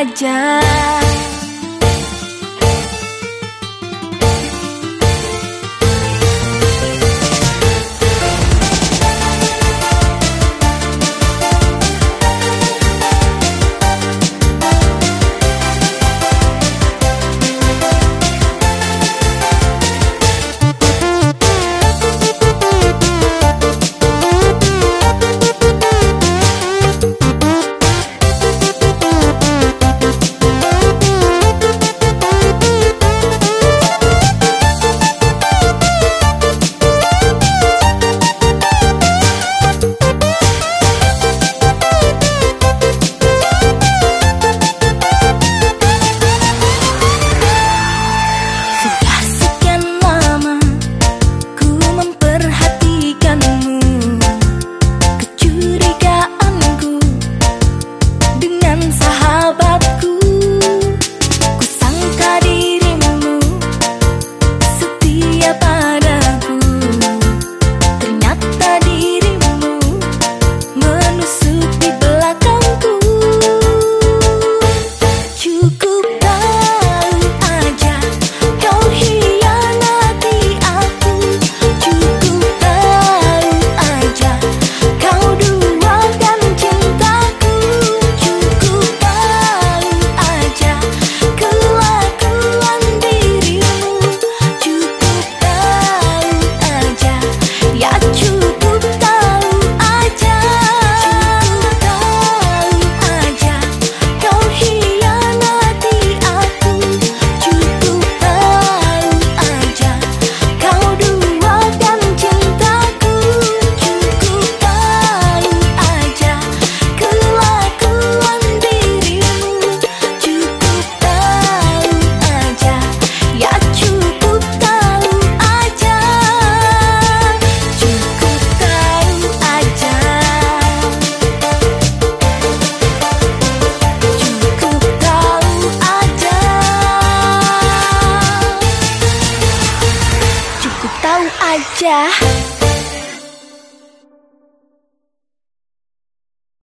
aja aja.